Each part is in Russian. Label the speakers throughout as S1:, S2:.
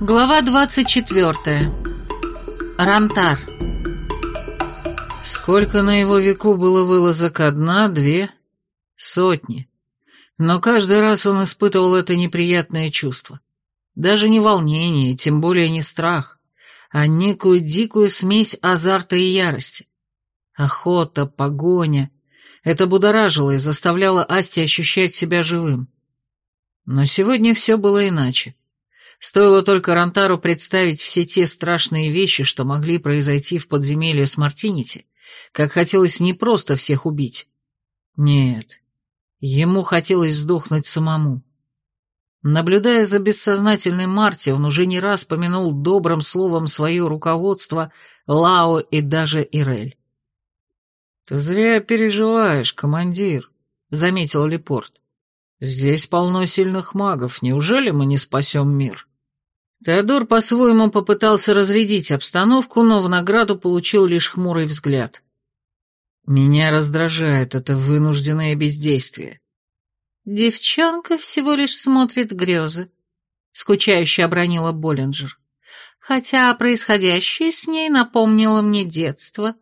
S1: Глава 24. Рантар. Сколько на его веку было вылазок? Одна, две, сотни. Но каждый раз он испытывал это неприятное чувство. Даже не волнение, тем более не страх, а некую дикую смесь азарта и ярости. Охота, погоня. Это будоражило и заставляло Асти ощущать себя живым. Но сегодня все было иначе. Стоило только Рантару представить все те страшные вещи, что могли произойти в подземелье с Мартинити, как хотелось не просто всех убить. Нет, ему хотелось сдохнуть самому. Наблюдая за бессознательной Марти, он уже не раз помянул добрым словом свое руководство, Лао и даже Ирель. «Ты зря переживаешь, командир», — заметил Лепорт. «Здесь полно сильных магов. Неужели мы не спасем мир?» Теодор по-своему попытался разрядить обстановку, но в награду получил лишь хмурый взгляд. «Меня раздражает это вынужденное бездействие».
S2: «Девчонка всего лишь смотрит грезы», — скучающе обронила Боллинджер. «Хотя происходящее с ней напомнило мне детство».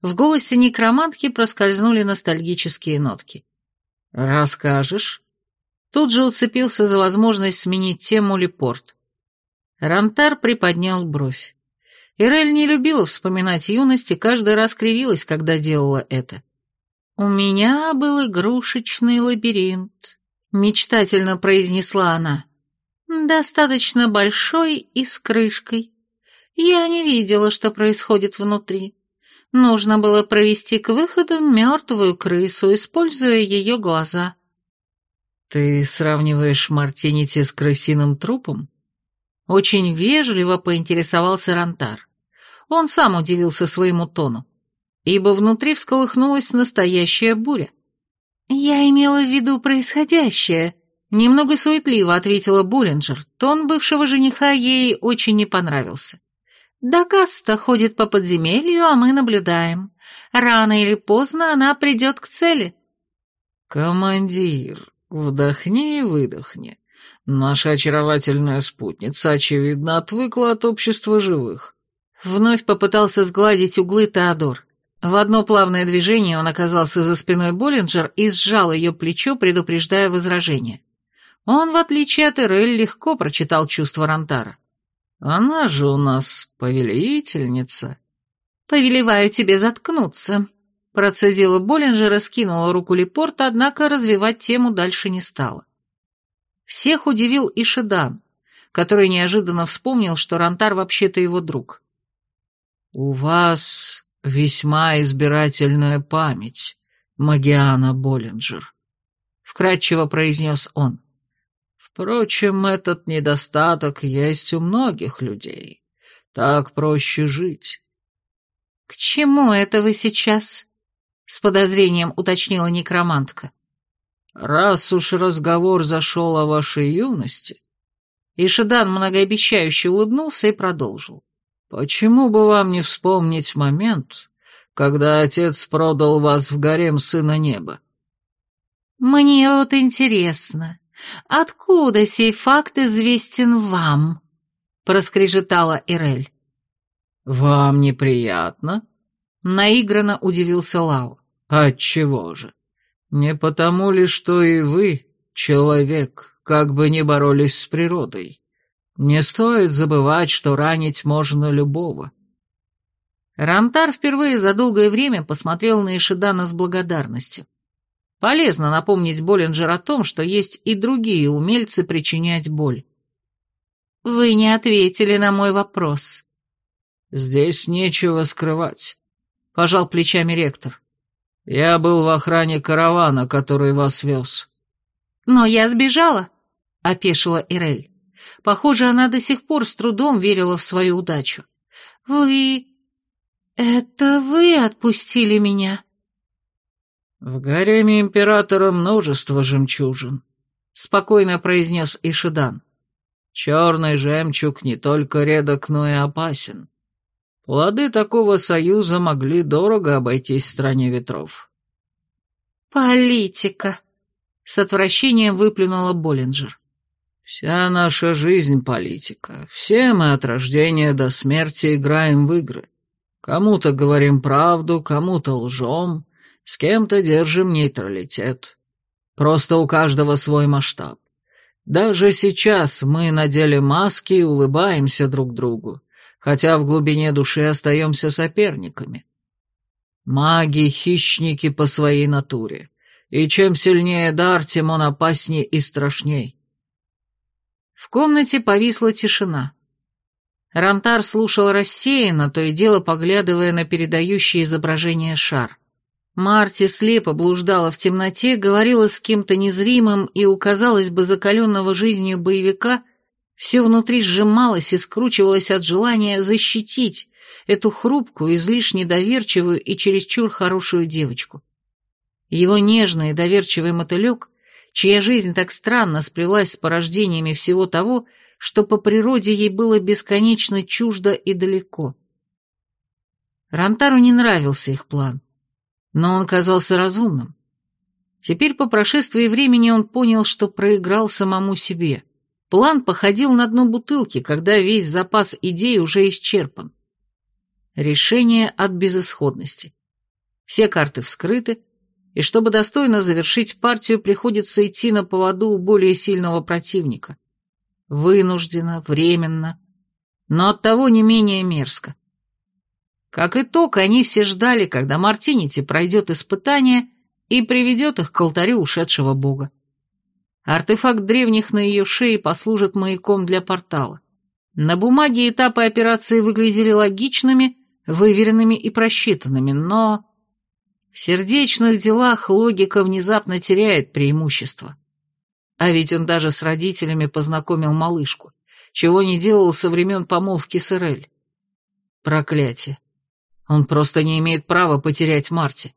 S2: В голосе некромантки проскользнули ностальгические нотки.
S1: «Расскажешь?» Тут же уцепился за возможность сменить тему Лепорт. Рантар приподнял бровь. Ирель не любила вспоминать юность и каждый раз кривилась, когда делала это.
S2: «У меня был игрушечный лабиринт», — мечтательно произнесла она. «Достаточно большой и с крышкой. Я не видела, что происходит внутри. Нужно было провести к выходу мертвую крысу, используя ее глаза».
S1: «Ты сравниваешь Мартинити с крысиным трупом?» Очень вежливо поинтересовался Рантар. Он сам удивился своему тону, ибо внутри всколыхнулась настоящая буря.
S2: «Я имела в виду происходящее», — немного суетливо ответила Буллинджер. Тон бывшего жениха ей очень не понравился. «Дакаста ходит по подземелью, а мы наблюдаем. Рано или поздно она придет к цели».
S1: «Командир, вдохни и выдохни. Наша очаровательная спутница, очевидно, отвыкла от общества живых. Вновь попытался сгладить углы Теодор. В одно плавное движение он оказался за спиной Боллинджер и сжал ее плечо, предупреждая возражение. Он, в отличие от Эрель, легко прочитал чувства Рантара. «Она же у нас повелительница».
S2: «Повелеваю тебе заткнуться», — процедила Боллинджер и скинула руку Лепорта, однако развивать тему дальше не стала. Всех удивил и Шедан, который неожиданно вспомнил, что Рантар вообще-то его друг.
S1: «У вас весьма избирательная память, Магиана Боллинджер», — вкратчиво произнес он. «Впрочем, этот недостаток есть у многих людей. Так проще жить».
S2: «К чему это вы сейчас?» — с подозрением уточнила некромантка.
S1: Раз уж разговор зашел о вашей юности...»
S2: Ишидан многообещающе улыбнулся и продолжил.
S1: «Почему бы вам не вспомнить момент, когда отец продал вас в гарем сына неба?»
S2: «Мне вот интересно, откуда сей факт известен вам?» — проскрежетала Ирель.
S1: «Вам неприятно?»
S2: — наигранно удивился Лао.
S1: «Отчего же? Не потому ли, что и вы, человек, как бы ни боролись с природой. Не стоит забывать, что ранить можно любого.
S2: Рантар впервые за долгое время посмотрел на Ишидана с благодарностью. Полезно напомнить Боллинджер о том, что есть и другие умельцы причинять боль. «Вы не ответили на мой вопрос».
S1: «Здесь нечего скрывать», — пожал плечами ректор. Я был в охране каравана, который вас вез».
S2: «Но я сбежала», — опешила Ирель. Похоже, она до сих пор с трудом верила в свою удачу. «Вы... это вы отпустили меня?»
S1: «В гареме императора множество жемчужин», — спокойно произнес Ишидан. «Черный жемчуг не только редок, но и опасен. Плоды такого союза могли дорого обойтись стране ветров.
S2: «Политика!» — с отвращением выплюнула Боллинджер.
S1: Вся наша жизнь — политика. Все мы от рождения до смерти играем в игры. Кому-то говорим правду, кому-то лжем, с кем-то держим нейтралитет. Просто у каждого свой масштаб. Даже сейчас мы надели маски и улыбаемся друг другу, хотя в глубине души остаемся соперниками. Маги — хищники по своей натуре, и чем сильнее дар, тем он опаснее и страшней.
S2: В комнате повисла тишина. Рантар слушал рассеянно, то и дело поглядывая на передающий изображение шар. Марти слепо блуждала в темноте, говорила с кем-то незримым, и у, бы, закаленного жизнью боевика все внутри сжималось и скручивалось от желания защитить эту хрупкую, излишне доверчивую и чересчур хорошую девочку. Его нежный и доверчивый мотылек чья жизнь так странно сплелась с порождениями всего того, что по природе ей было бесконечно чуждо и далеко. Рантару не нравился их план, но он казался разумным. Теперь по прошествии времени он понял, что проиграл самому себе. План походил на дно бутылки, когда весь запас идей уже исчерпан. Решение от безысходности. Все карты вскрыты, и чтобы достойно завершить партию, приходится идти на поводу у более сильного противника. Вынужденно, временно, но оттого не менее мерзко. Как итог, они все ждали, когда Мартинити пройдет испытание и приведет их к алтарю ушедшего бога. Артефакт древних на ее шее послужит маяком для портала. На бумаге этапы операции выглядели логичными, выверенными и просчитанными, но... В сердечных делах логика внезапно теряет преимущество. А ведь он даже с родителями познакомил малышку, чего не делал со времен помолвки с Эрель. Проклятие. Он просто не имеет права потерять Марти.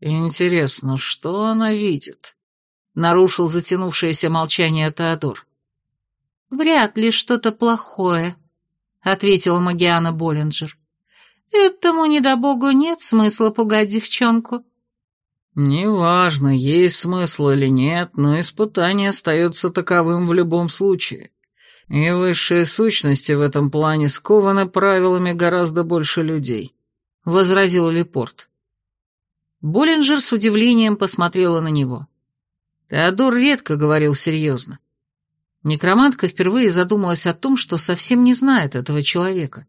S2: Интересно, что она видит? Нарушил затянувшееся молчание Теодор. Вряд ли что-то плохое, ответила Магиана Боллинджер. Этому недобогу нет смысла пугать девчонку.
S1: Неважно, есть смысл или нет, но испытание остается таковым в любом случае. И высшие сущности в этом плане скованы правилами гораздо больше людей, — возразил Лепорт.
S2: Боллинджер с удивлением посмотрела на него. Теодор редко говорил серьезно. Некромантка впервые задумалась о том, что совсем не знает этого человека.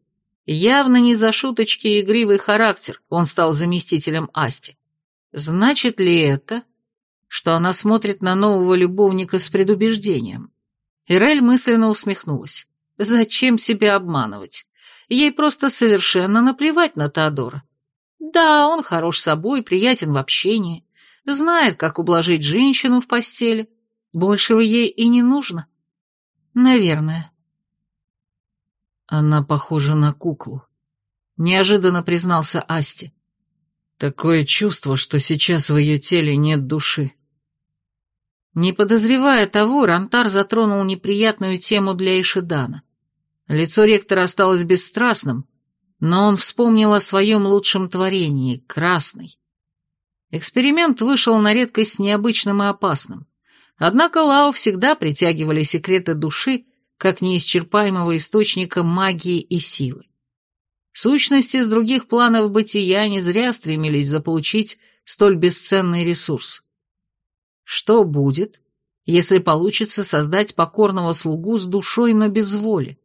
S2: Явно не за шуточки и игривый характер он стал заместителем Асти. Значит ли это, что она смотрит на нового любовника с предубеждением? Ирель мысленно усмехнулась. Зачем себя обманывать? Ей просто совершенно наплевать на Теодора. Да, он хорош собой, приятен в общении, знает, как ублажить женщину в постели. Большего ей и не нужно. Наверное.
S1: Она похожа на куклу. Неожиданно признался Асти. Такое чувство, что сейчас в ее теле нет души.
S2: Не подозревая того, Рантар затронул неприятную тему для Ишидана. Лицо ректора осталось бесстрастным, но он вспомнил о своем лучшем творении — красный. Эксперимент вышел на редкость необычным и опасным. Однако Лао всегда притягивали секреты души, как неисчерпаемого источника магии и силы. Сущности с других планов бытия не зря стремились заполучить столь бесценный ресурс. Что будет, если получится создать покорного слугу с душой, но без воли?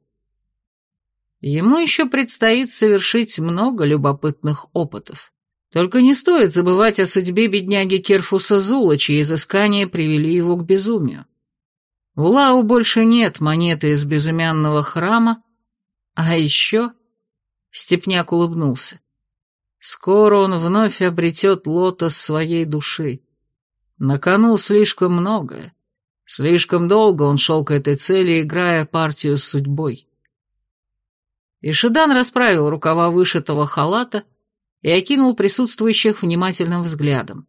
S2: Ему еще предстоит совершить много любопытных опытов. Только не стоит забывать о судьбе бедняги Керфуса Зула, чьи изыскания привели его к безумию. У Лау больше нет монеты из безымянного храма, а еще... Степняк улыбнулся. Скоро он вновь обретет лотос своей души. На кону слишком многое. Слишком долго он шел к этой цели, играя партию с судьбой. Ишидан расправил рукава вышитого халата и окинул присутствующих внимательным взглядом.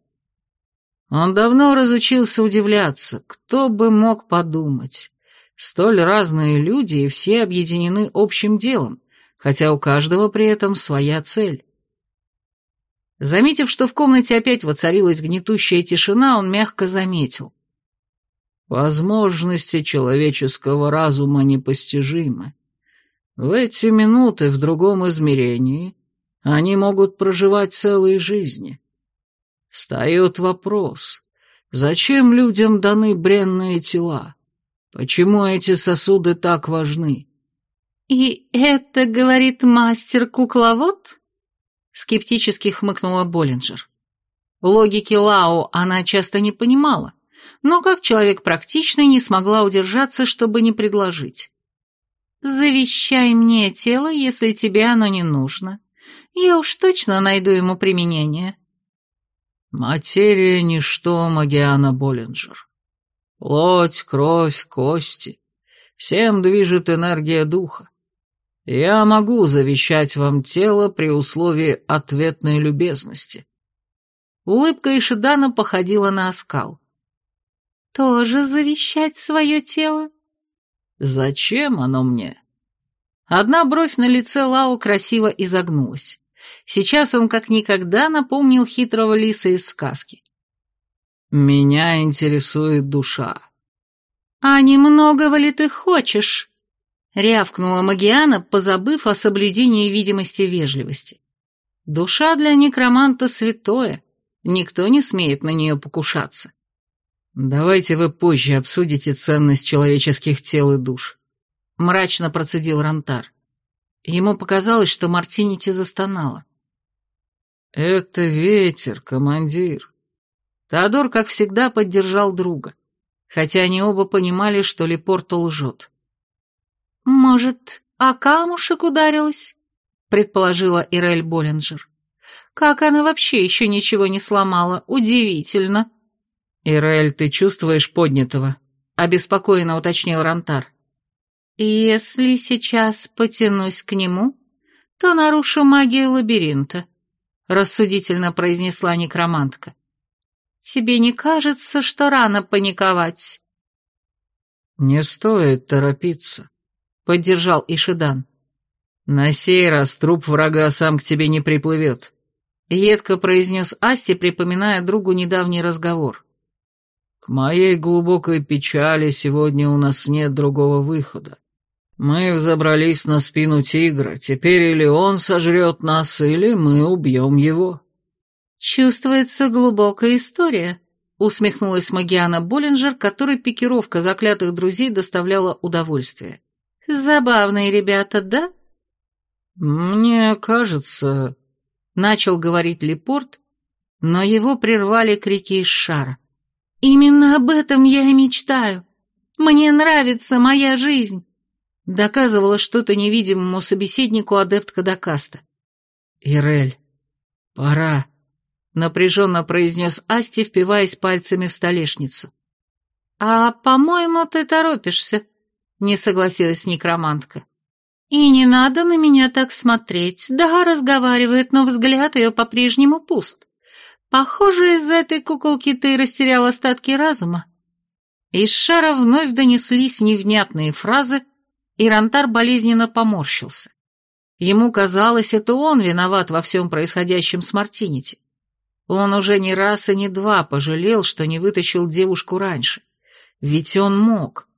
S2: Он давно разучился удивляться, кто бы мог подумать. Столь разные люди и все объединены общим делом, хотя у каждого при этом своя цель. Заметив, что в комнате опять воцарилась гнетущая тишина, он мягко заметил.
S1: Возможности человеческого разума непостижимы. В эти минуты в другом измерении они могут проживать целые жизни. Встает вопрос, зачем людям даны бренные тела? Почему эти сосуды так важны?
S2: «И это, говорит мастер-кукловод?» Скептически хмыкнула Боллинджер. Логики Лао она часто не понимала, но как человек практичный не смогла удержаться, чтобы не предложить. «Завещай мне тело, если тебе оно не нужно. Я уж точно найду ему применение».
S1: «Материя — ничто, Магиана Боллинджер. Плоть, кровь, кости. Всем движет энергия духа. Я могу завещать вам тело при условии ответной любезности».
S2: Улыбка Ишидана походила на оскал. «Тоже завещать свое тело?»
S1: «Зачем оно мне?»
S2: Одна бровь на лице Лао красиво изогнулась. Сейчас он как никогда напомнил хитрого лиса из сказки.
S1: «Меня интересует душа».
S2: «А немногого ли ты хочешь?» — рявкнула Магиана, позабыв о соблюдении видимости вежливости. «Душа для некроманта святое, никто не смеет на нее покушаться».
S1: «Давайте вы позже обсудите ценность человеческих тел и душ», — мрачно процедил Рантар. Ему показалось, что Мартинити застонала. «Это ветер, командир». Теодор, как всегда, поддержал друга, хотя они оба понимали, что Лепорто лжет.
S2: «Может, а камушек ударилась?» — предположила Ирель Боллинджер. «Как она вообще еще ничего не сломала? Удивительно!»
S1: «Ирель, ты чувствуешь поднятого?» — обеспокоенно уточнил Рантар.
S2: «Если сейчас потянусь к нему, то нарушу магию лабиринта», — рассудительно произнесла некромантка. «Тебе не кажется, что рано паниковать?»
S1: «Не стоит торопиться», — поддержал Ишидан. «На сей раз труп врага сам к тебе не приплывет», — едко произнес Асти, припоминая другу недавний разговор. «К моей глубокой печали сегодня у нас нет другого выхода. Мы взобрались на спину тигра, теперь или он сожрет нас, или мы убьем его».
S2: «Чувствуется глубокая история», — усмехнулась Магиана Боллинджер, которой пикировка заклятых друзей доставляла удовольствие. «Забавные ребята, да?»
S1: «Мне кажется...» — начал говорить Лепорт, но его прервали крики из шара.
S2: «Именно об этом я и мечтаю. Мне нравится моя жизнь доказывала что-то невидимому собеседнику адептка Дакаста.
S1: «Ирель, пора», — напряженно произнес Асти, впиваясь пальцами в столешницу.
S2: «А, по-моему, ты торопишься», — не согласилась некромантка. «И не надо на меня так смотреть. Да, разговаривает, но взгляд ее по-прежнему пуст. Похоже, из-за этой куколки ты растерял остатки разума». Из шара вновь донеслись невнятные фразы, и Рантар болезненно поморщился. Ему казалось, это он виноват во всем происходящем с Мартинити. Он уже не раз и не два пожалел, что не вытащил девушку раньше. Ведь он мог.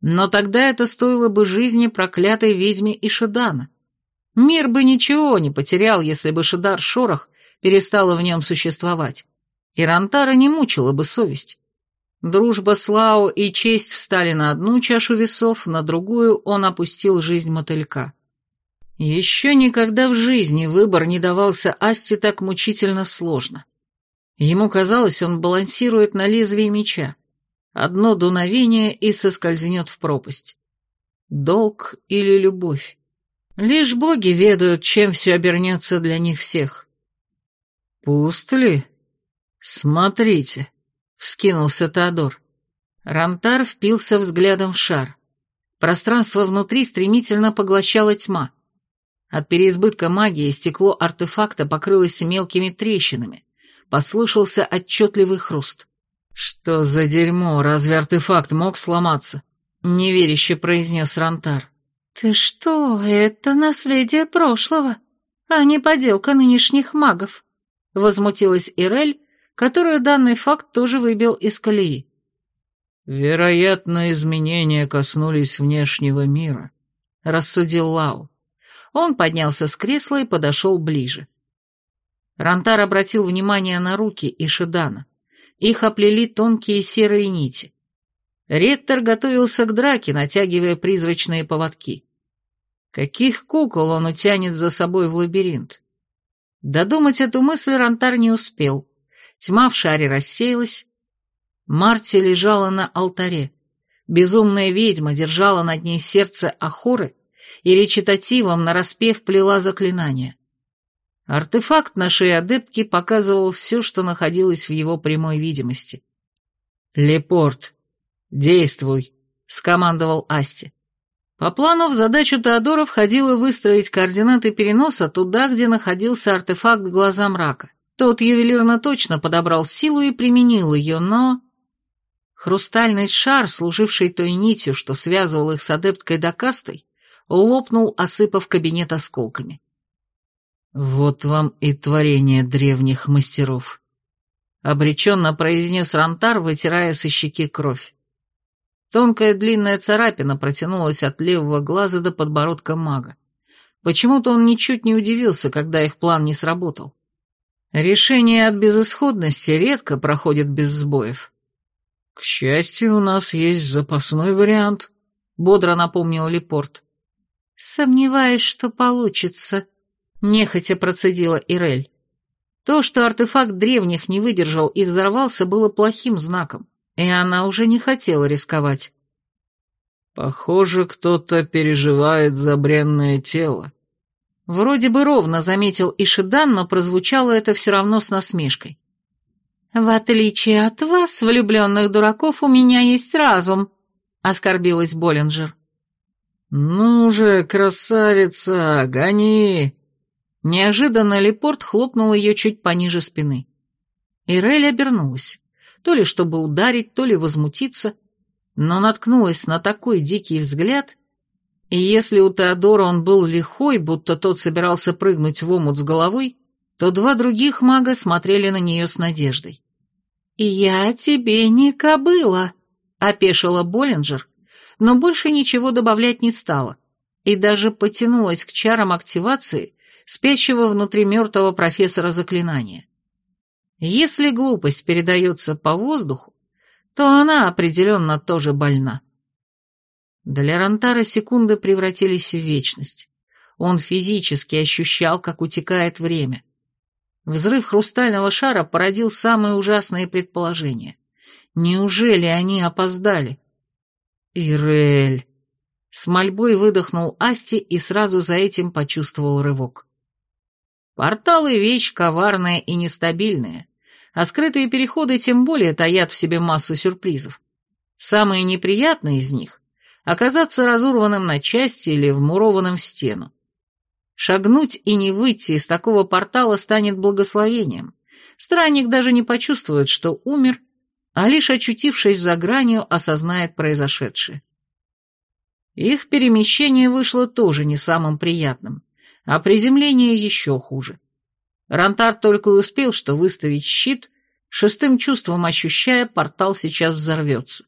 S2: Но тогда это стоило бы жизни проклятой ведьме Ишидана. Мир бы ничего не потерял, если бы Шидар Шорох перестала в нем существовать. И Рантара не мучила бы совесть. Дружба с Лао и честь встали на одну чашу весов, на другую он опустил жизнь мотылька. Еще никогда в жизни выбор не давался Асте так мучительно сложно. Ему казалось, он балансирует на лезвии меча. Одно дуновение и соскользнет в пропасть. Долг или любовь? Лишь боги ведают, чем все обернется для них всех. Пуст ли? Смотрите. Вскинулся Теодор. Рамтар впился взглядом в шар. Пространство внутри стремительно поглощала тьма. От переизбытка магии стекло артефакта покрылось мелкими трещинами. Послышался отчетливый хруст. «Что за дерьмо? Разве артефакт мог сломаться?» — неверяще произнес Рантар. «Ты что, это наследие прошлого, а не поделка нынешних магов», — возмутилась Ирель, которую данный факт тоже выбил из колеи.
S1: «Вероятно, изменения коснулись внешнего мира», — рассудил Лау.
S2: Он поднялся с кресла и подошел ближе. Рантар обратил внимание на руки и Шидана. Их оплели тонкие серые нити. Ректор готовился к драке, натягивая призрачные поводки. Каких кукол он утянет за собой в лабиринт? Додумать эту мысль Рантар не успел. Тьма в шаре рассеялась. Марти лежала на алтаре. Безумная ведьма держала над ней сердце Ахоры и речитативом нараспев плела заклинание. Артефакт на шее адептки показывал все, что находилось в его прямой видимости.
S1: «Лепорт, действуй», — скомандовал Асти.
S2: По плану в задачу Теодора входило выстроить координаты переноса туда, где находился артефакт глаза мрака. Тот ювелирно точно подобрал силу и применил ее, но... Хрустальный шар, служивший той нитью, что связывал их с адепткой Дакастой, лопнул, осыпав кабинет осколками.
S1: «Вот вам и творение древних мастеров», — обреченно произнес Рантар, вытирая со щеки кровь. Тонкая длинная царапина протянулась от левого глаза до подбородка мага. Почему-то он ничуть не удивился, когда их план не сработал. Решение от безысходности редко проходит без сбоев. «К счастью, у нас есть запасной вариант», — бодро напомнил Лепорт.
S2: «Сомневаюсь, что получится», Нехотя процедила Ирель. То, что артефакт древних не выдержал и взорвался, было плохим знаком, и она уже не хотела рисковать.
S1: «Похоже, кто-то переживает за бренное тело».
S2: Вроде бы ровно заметил Ишидан, но прозвучало это все равно с насмешкой. «В отличие от вас, влюбленных дураков, у меня есть разум», — оскорбилась Боллинджер.
S1: «Ну же, красавица, гони!»
S2: Неожиданно Лепорт хлопнул ее чуть пониже спины. Ирель обернулась, то ли чтобы ударить, то ли возмутиться, но наткнулась на такой дикий взгляд, и если у Теодора он был лихой, будто тот собирался прыгнуть в омут с головой, то два других мага смотрели на нее с надеждой. «Я тебе не кобыла», — опешила Боллинджер, но больше ничего добавлять не стала, и даже потянулась к чарам активации, спящего внутри мертвого профессора заклинания. Если глупость передается по воздуху, то она определенно тоже больна. Для Рантара секунды превратились в вечность. Он физически ощущал, как утекает время. Взрыв хрустального шара породил самые ужасные предположения. Неужели они опоздали? Ирель. С мольбой выдохнул Асти и сразу за этим почувствовал рывок. Порталы — вещь коварная и нестабильная, а скрытые переходы тем более таят в себе массу сюрпризов. Самые неприятные из них — оказаться разорванным на части или вмурованным в стену. Шагнуть и не выйти из такого портала станет благословением. Странник даже не почувствует, что умер, а лишь очутившись за гранью, осознает произошедшее. Их перемещение вышло тоже не самым приятным а приземление еще хуже. Рантар только и успел, что выставить щит, шестым чувством ощущая, портал сейчас взорвется.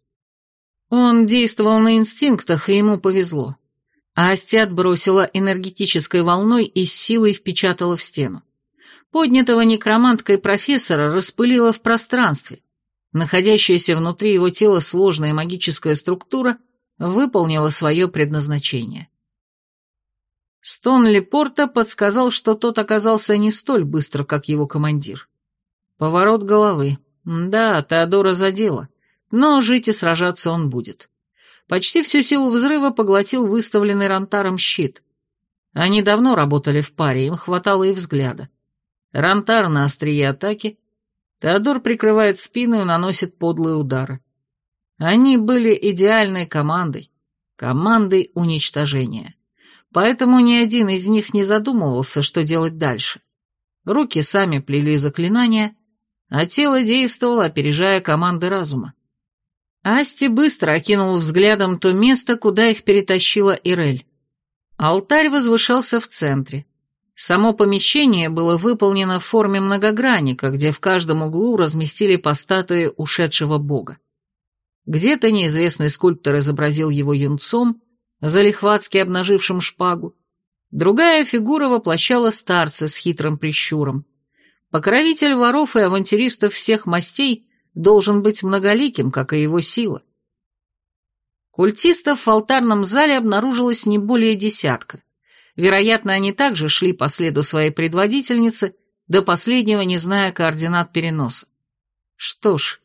S2: Он действовал на инстинктах, и ему повезло. А отбросила энергетической волной и с силой впечатала в стену. Поднятого некроманткой профессора распылила в пространстве. Находящаяся внутри его тела сложная магическая структура выполнила свое предназначение. Стон Лепорта подсказал, что тот оказался не столь быстро, как его командир. Поворот головы. Да, Теодора задела, но жить и сражаться он будет. Почти всю силу взрыва поглотил выставленный Рантаром щит. Они давно работали в паре, им хватало и взгляда. Рантар на острие атаки, Теодор прикрывает спину и наносит подлые удары. Они были идеальной командой, командой уничтожения поэтому ни один из них не задумывался, что делать дальше. Руки сами плели заклинания, а тело действовало, опережая команды разума. Асти быстро окинул взглядом то место, куда их перетащила Ирель. Алтарь возвышался в центре. Само помещение было выполнено в форме многогранника, где в каждом углу разместили по статуе ушедшего бога.
S1: Где-то неизвестный скульптор изобразил его юнцом, залихватски обнажившим шпагу. Другая фигура воплощала старца с хитрым прищуром. Покровитель воров и авантюристов всех мастей должен быть многоликим, как и его сила. Культистов в алтарном зале обнаружилось не более десятка. Вероятно, они также шли по следу своей предводительницы, до последнего не зная координат переноса. Что ж,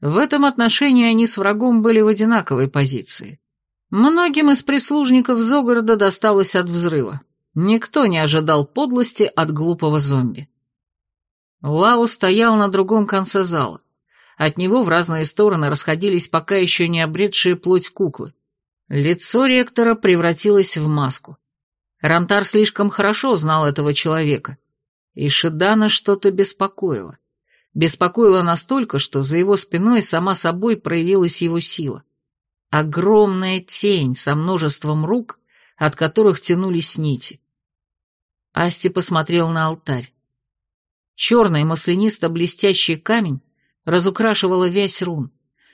S1: в этом отношении они с врагом были в одинаковой позиции. Многим из прислужников Зогорода досталось от взрыва. Никто не ожидал подлости от глупого зомби. Лао стоял на другом конце зала. От него в разные стороны расходились пока еще не обретшие плоть куклы. Лицо ректора превратилось в маску. Рантар слишком хорошо знал этого человека. И Шидана что-то беспокоило. Беспокоило настолько, что за его спиной сама собой проявилась его сила. Огромная тень со множеством рук, от которых тянулись нити. Асти посмотрел на алтарь. Черный маслянисто-блестящий камень разукрашивала вязь рун.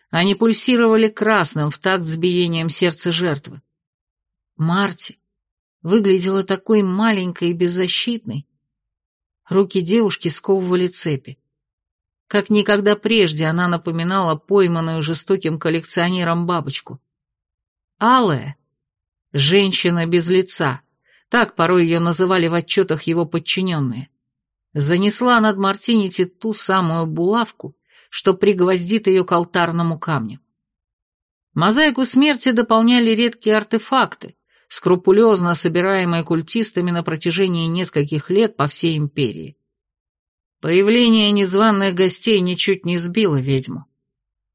S1: Они пульсировали красным в такт с биением сердца жертвы. Марти выглядела такой маленькой и беззащитной. Руки девушки сковывали цепи. Как никогда прежде она напоминала пойманную жестоким коллекционером бабочку. Алая, женщина без лица, так порой ее называли в отчетах его подчиненные, занесла над Мартинити ту самую булавку, что пригвоздит ее к алтарному камню. Мозаику смерти дополняли редкие артефакты, скрупулезно собираемые культистами на протяжении нескольких лет по всей империи. Появление незваных гостей ничуть не сбило ведьму.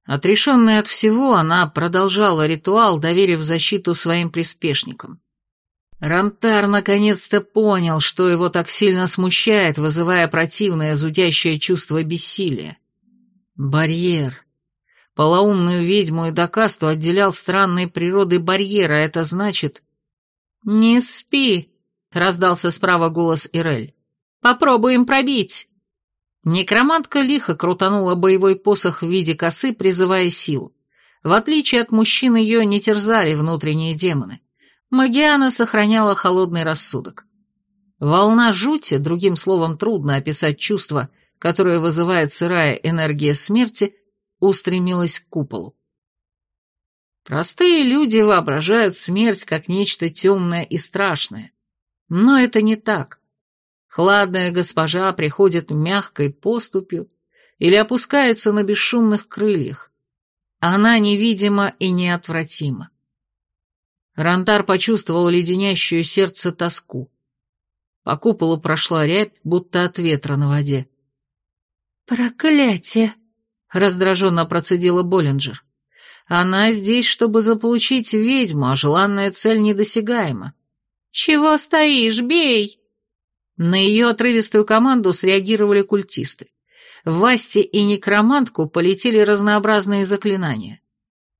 S1: Отрешенная от всего, она продолжала ритуал, доверив защиту своим приспешникам. Рантар наконец-то понял, что его так сильно смущает, вызывая противное зудящее чувство бессилия. Барьер. Полоумную ведьму и Докасту отделял странной природой барьера, это значит... «Не спи», — раздался справа голос Ирель. «Попробуем пробить». Некромантка лихо крутанула боевой посох в виде косы, призывая силу. В отличие от мужчин, ее не терзали внутренние демоны. Магиана сохраняла холодный рассудок. Волна жути, другим словом трудно описать чувство, которое вызывает сырая энергия смерти, устремилась к куполу. Простые люди воображают смерть как нечто темное и страшное. Но это не так. Хладная госпожа приходит мягкой поступью или опускается на бесшумных крыльях. Она невидима и неотвратима. Рантар почувствовал леденящую сердце тоску. По куполу прошла рябь, будто от ветра на воде.
S2: «Проклятие!» — раздраженно процедила Боллинджер. «Она здесь, чтобы заполучить ведьму, а желанная цель недосягаема». «Чего стоишь? Бей!» На ее отрывистую команду среагировали культисты. В Васте и некромантку полетели разнообразные заклинания.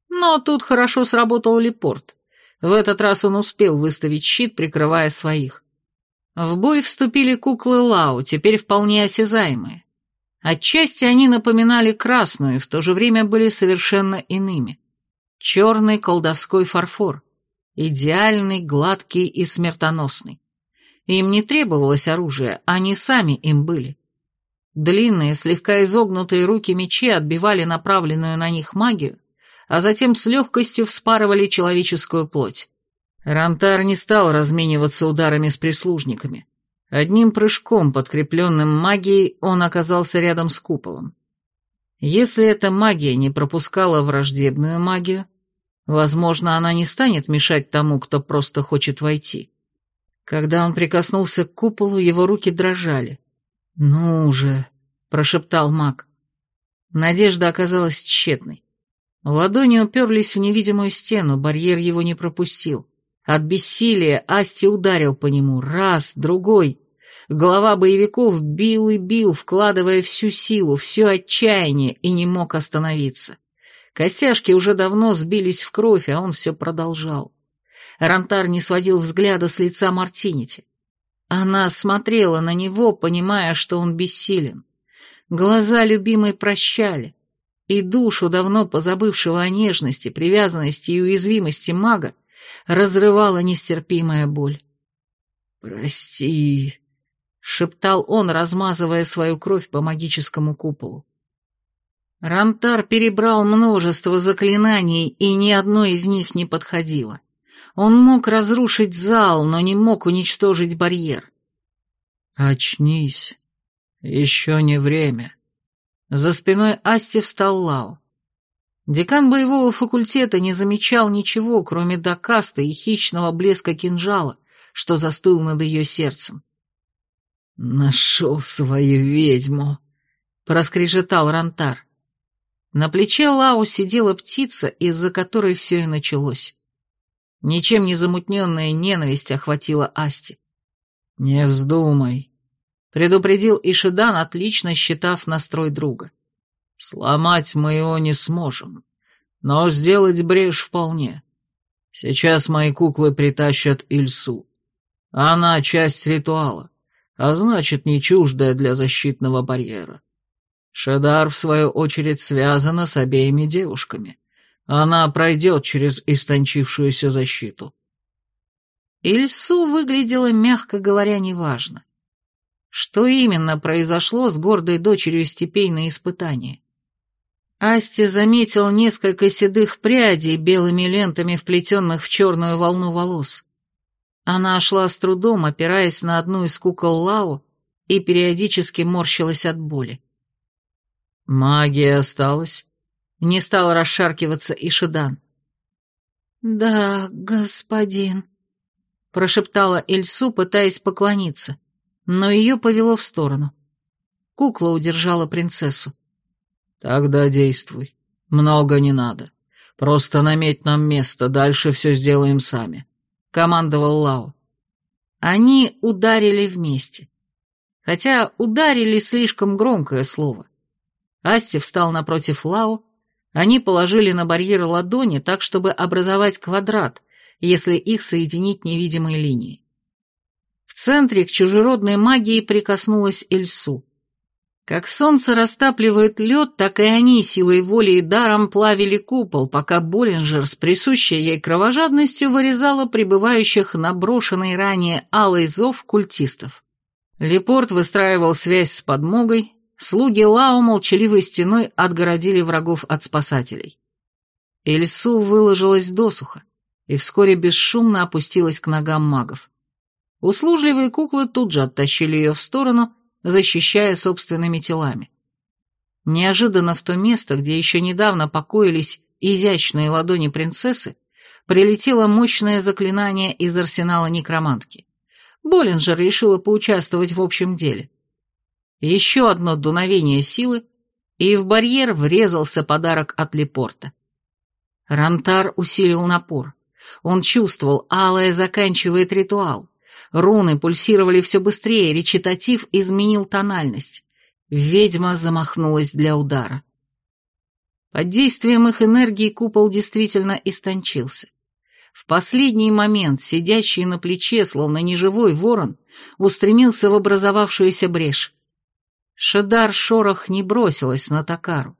S2: Но тут хорошо сработал лепорт. В этот раз он успел выставить щит, прикрывая своих. В бой вступили куклы Лау, теперь вполне осязаемые. Отчасти они напоминали красную, в то же время были совершенно иными. Черный колдовской фарфор. Идеальный, гладкий и смертоносный. Им не требовалось оружие, они сами им были. Длинные, слегка изогнутые руки мечи отбивали направленную на них магию, а затем с легкостью вспарывали человеческую плоть. Рантар не стал размениваться ударами с прислужниками. Одним прыжком, подкрепленным магией, он оказался рядом с куполом. Если эта магия не пропускала враждебную магию, возможно, она не станет мешать тому, кто просто хочет войти. Когда он прикоснулся к куполу, его руки дрожали. «Ну же!» — прошептал маг. Надежда оказалась тщетной. Ладони уперлись в невидимую стену, барьер его не пропустил. От бессилия Асти ударил по нему раз, другой. Голова боевиков бил и бил, вкладывая всю силу, все отчаяние, и не мог остановиться. Костяшки уже давно сбились в кровь, а он все продолжал. Рантар не сводил взгляда с лица Мартинити. Она смотрела на него, понимая, что он бессилен. Глаза любимой прощали.
S1: и душу давно позабывшего о нежности, привязанности и уязвимости мага разрывала нестерпимая боль. «Прости», — шептал он, размазывая свою кровь по магическому куполу. Рантар перебрал множество заклинаний, и ни одно из них не подходило. Он мог разрушить зал, но не мог уничтожить барьер. «Очнись. Еще не время». За спиной Асти встал Лао. Декан боевого факультета не замечал ничего, кроме докаста и хищного блеска кинжала, что застыл над ее сердцем. «Нашел свою ведьму», — проскрежетал Рантар. На плече Лао сидела птица, из-за которой все и началось. Ничем не замутненная ненависть охватила Асти. «Не вздумай», — предупредил Ишидан, отлично считав настрой друга. «Сломать мы его не сможем, но сделать брешь вполне. Сейчас мои куклы притащат Ильсу. Она часть ритуала, а значит, не чуждая для защитного барьера. Шедар, в свою очередь, связана с обеими девушками. Она пройдет через истончившуюся защиту.
S2: Ильсу выглядела, мягко говоря, неважно. Что именно произошло с гордой дочерью степей на испытании? Асти заметил несколько седых прядей, белыми лентами вплетенных в черную волну волос. Она шла с трудом, опираясь на одну из кукол Лао, и периодически морщилась от боли.
S1: «Магия осталась?» — не стал расшаркиваться Ишидан.
S2: «Да, господин», — прошептала Эльсу, пытаясь поклониться, но ее повело в сторону. Кукла удержала принцессу.
S1: «Тогда действуй. Много не надо. Просто наметь нам место, дальше все сделаем сами», — командовал Лао.
S2: Они ударили вместе. Хотя ударили слишком громкое слово. Асти встал напротив Лао, они положили на барьер ладони так, чтобы образовать квадрат, если их соединить невидимой линией. В центре к чужеродной магии прикоснулась Эльсу. Как солнце растапливает лед, так и они силой воли и даром плавили купол, пока Боллинджер с присущей ей кровожадностью вырезала пребывающих на брошенной ранее алый зов культистов. Лепорт выстраивал связь с подмогой, Слуги Лао молчаливой стеной отгородили врагов от спасателей. Эльсу выложилась досуха и вскоре бесшумно опустилась к ногам магов. Услужливые куклы тут же оттащили ее в сторону, защищая собственными телами. Неожиданно в то место, где еще недавно покоились изящные ладони принцессы, прилетело мощное заклинание из арсенала некромантки. Боллинджер решила поучаствовать в общем деле. Еще одно дуновение силы, и в барьер врезался подарок от Лепорта. Рантар усилил напор. Он чувствовал, алая заканчивает ритуал. Руны пульсировали все быстрее, речитатив изменил тональность. Ведьма замахнулась для удара. Под действием их энергии купол действительно истончился. В последний момент, сидящий на плече, словно неживой ворон, устремился в образовавшуюся брешь. Шедар Шорох не бросилась на Такару,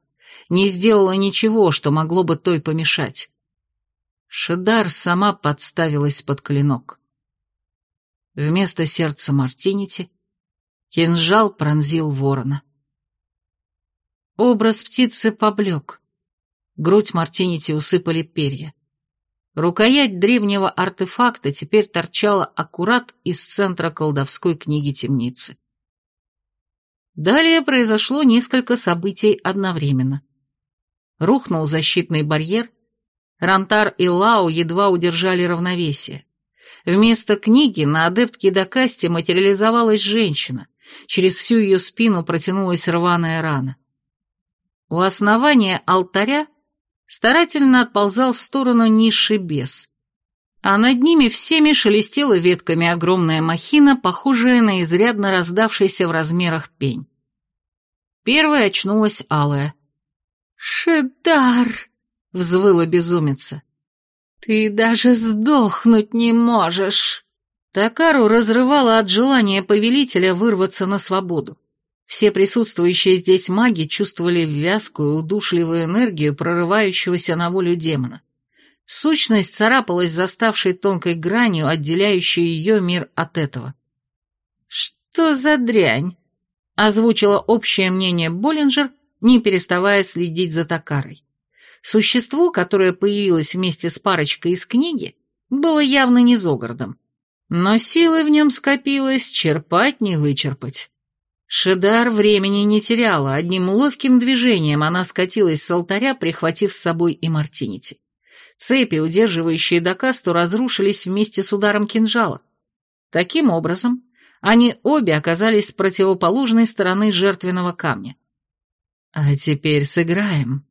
S2: не сделала ничего, что могло бы той помешать. Шедар сама подставилась под клинок. Вместо сердца Мартинити кинжал пронзил ворона. Образ птицы поблек. Грудь Мартинити усыпали перья. Рукоять древнего артефакта теперь торчала аккурат из центра колдовской книги темницы. Далее произошло несколько событий одновременно. Рухнул защитный барьер, Рантар и Лао едва удержали равновесие. Вместо книги на адептке Дакасте материализовалась женщина, через всю ее спину протянулась рваная рана. У основания алтаря старательно отползал в сторону низший бес, а над ними всеми шелестела ветками огромная махина, похожая на изрядно раздавшийся в размерах пень. Первой очнулась Алая. «Шедар!» — взвыла безумица. «Ты даже сдохнуть не можешь!» Такару разрывала от желания повелителя вырваться на свободу.
S1: Все присутствующие здесь маги чувствовали вязкую, удушливую энергию прорывающегося на волю демона. Сущность царапалась заставшей тонкой гранью, отделяющей ее мир от этого. «Что за дрянь?» — озвучила общее мнение Боллинджер, не переставая следить за Токарой. Существо, которое появилось вместе с парочкой из книги, было явно не Зогардом. Но силы в нем скопилось, черпать не вычерпать. Шедар времени не теряла, одним ловким движением она скатилась с алтаря, прихватив с собой и Мартинити. Цепи, удерживающие Дакасту, разрушились вместе с ударом кинжала. Таким образом, они обе оказались с противоположной стороны жертвенного камня. «А теперь сыграем».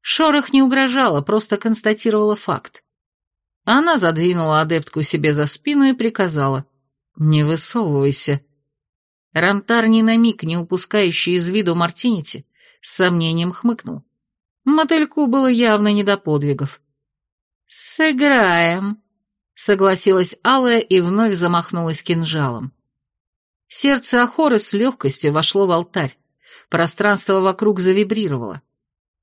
S1: Шорох не угрожала, просто констатировала факт. Она задвинула адептку себе за спину и приказала «Не высовывайся». Рантар ни на миг, не упускающий из виду Мартинити, с сомнением хмыкнул. Мотыльку было явно не до подвигов. «Сыграем», — согласилась Алая и вновь замахнулась кинжалом. Сердце Ахоры с легкостью вошло в алтарь. Пространство вокруг завибрировало.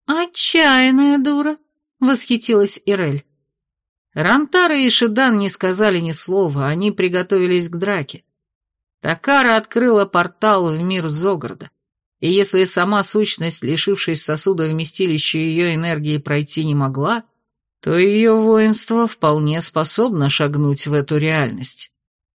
S1: «Отчаянная дура», — восхитилась Ирель. Рантара и Шидан не сказали ни слова, они приготовились к драке. Такара открыла портал в мир Зогарда, и если сама сущность, лишившись сосуда вместилища ее энергии, пройти не могла, то ее воинство вполне способно шагнуть в эту реальность.